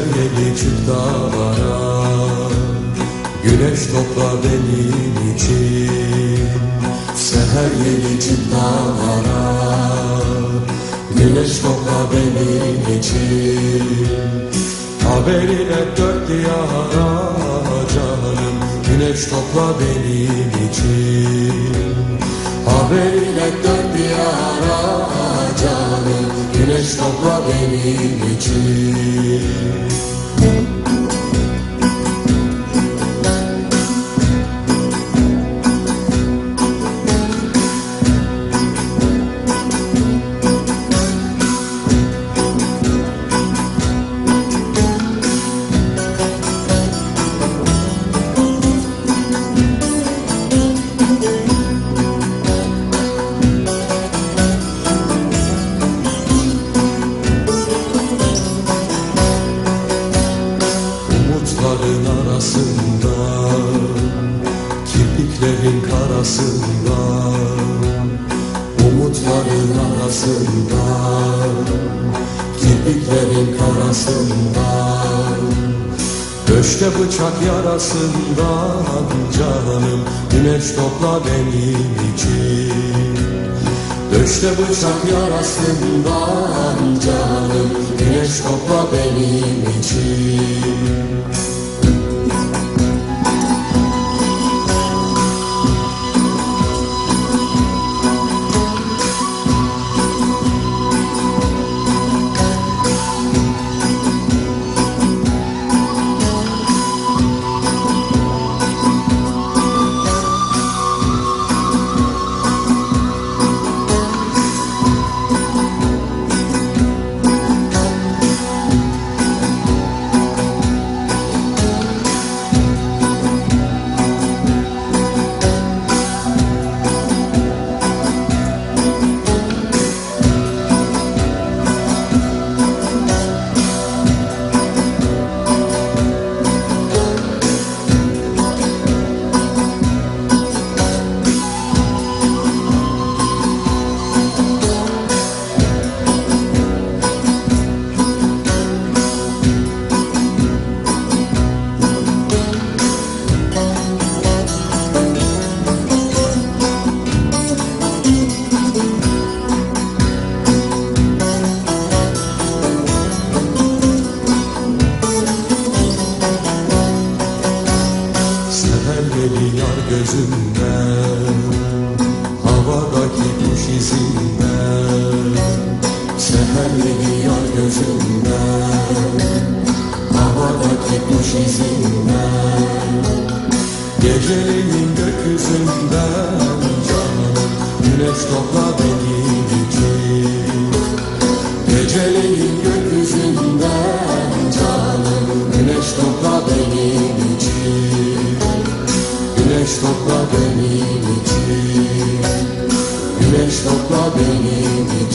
yeli çık dağlara Güneş topla benim için. Seher yeli çık dağlara Güneş topla benim için. Haberiyle dört diyara canım Güneş topla benim için. Haberiyle dört diyara canım Güneş topla benim için arasında Kirpiklerin karasında Umutların arasında Kirpiklerin karasında Döşte bıçak yarasından canım Güneş topla benim için. Döşte bıçak yarasından canım Güneş topla benim için gözünden Havadaki kuş izinden Seher beni yar gözünden Havadaki kuş izinden Geceleyin gökyüzünden canım Güneş topla benim için Geceleyin Güneş topla benim için Güneş topla benim